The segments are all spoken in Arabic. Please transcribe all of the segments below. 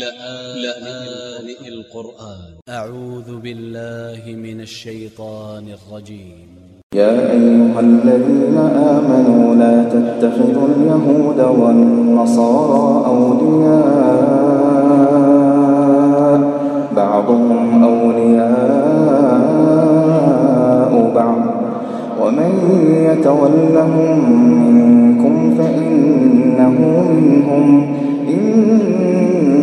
لآن القرآن. أ ع و ذ ب ا ل ل ه من ا ل ش ي ط ا ن ا ل ج ي م يا أيها الذين آمنوا لا تتخذوا اليهود والنصارى أولياء. بعضهم أولياء بعض. ومن يتولهم منكم فإنه منهم. إن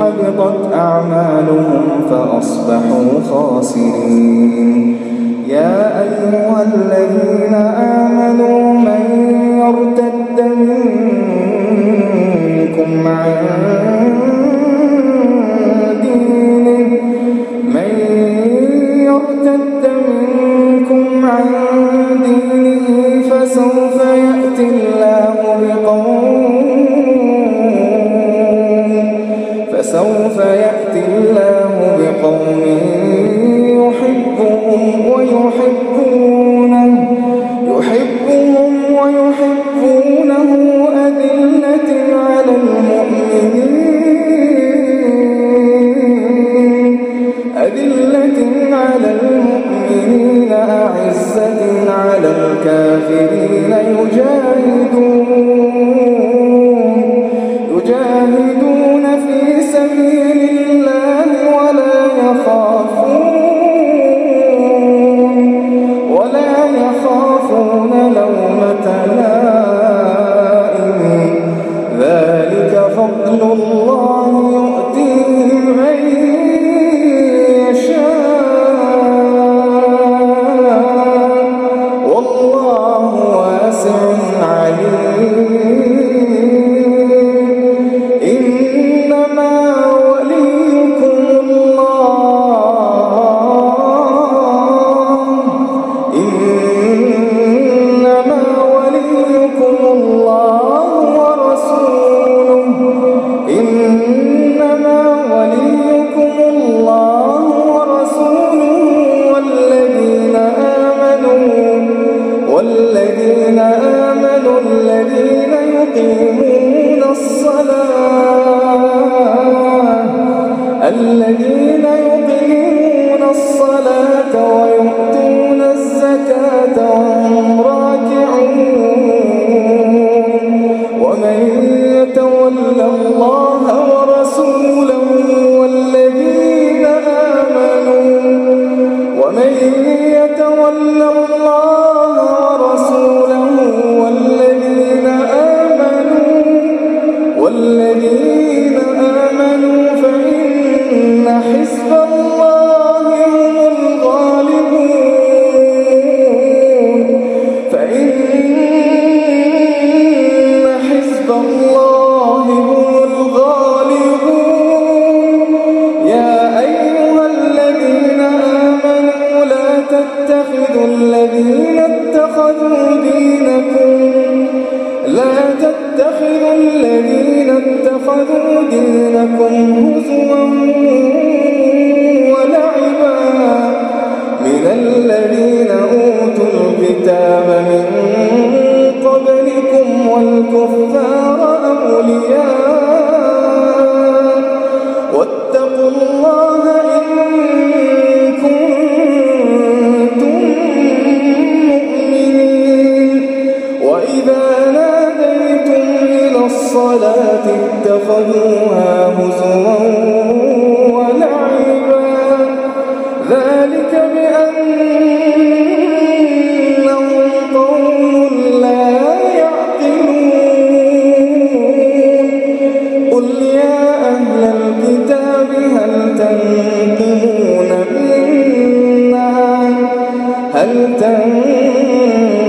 حبطت أعمالهم فأصبحوا خاسرين. يا أيها الذين آمنوا من يرتد منكم عن الكافرين يجاهدون. والذين آمنوا الذين يقيمون الصلاة الذين يقيمون الصلاة ويؤتون الزكاة وهم راكعون. ومن يتول الله حزب الله. والكفار أولياء هل تنظر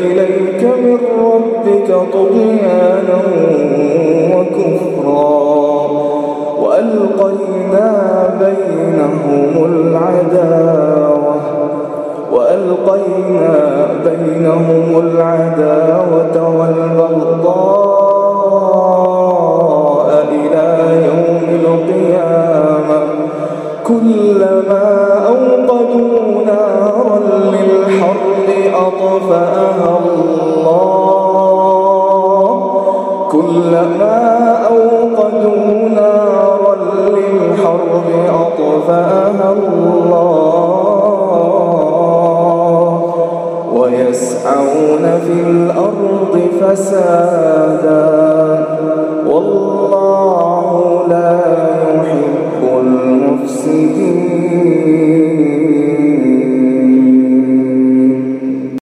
إليك من ربك طغيانا وكفرا وألقينا بينهم العداوة وألقينا بينهم العداوة والبغضاء الله ويسعون في الأرض فسادا.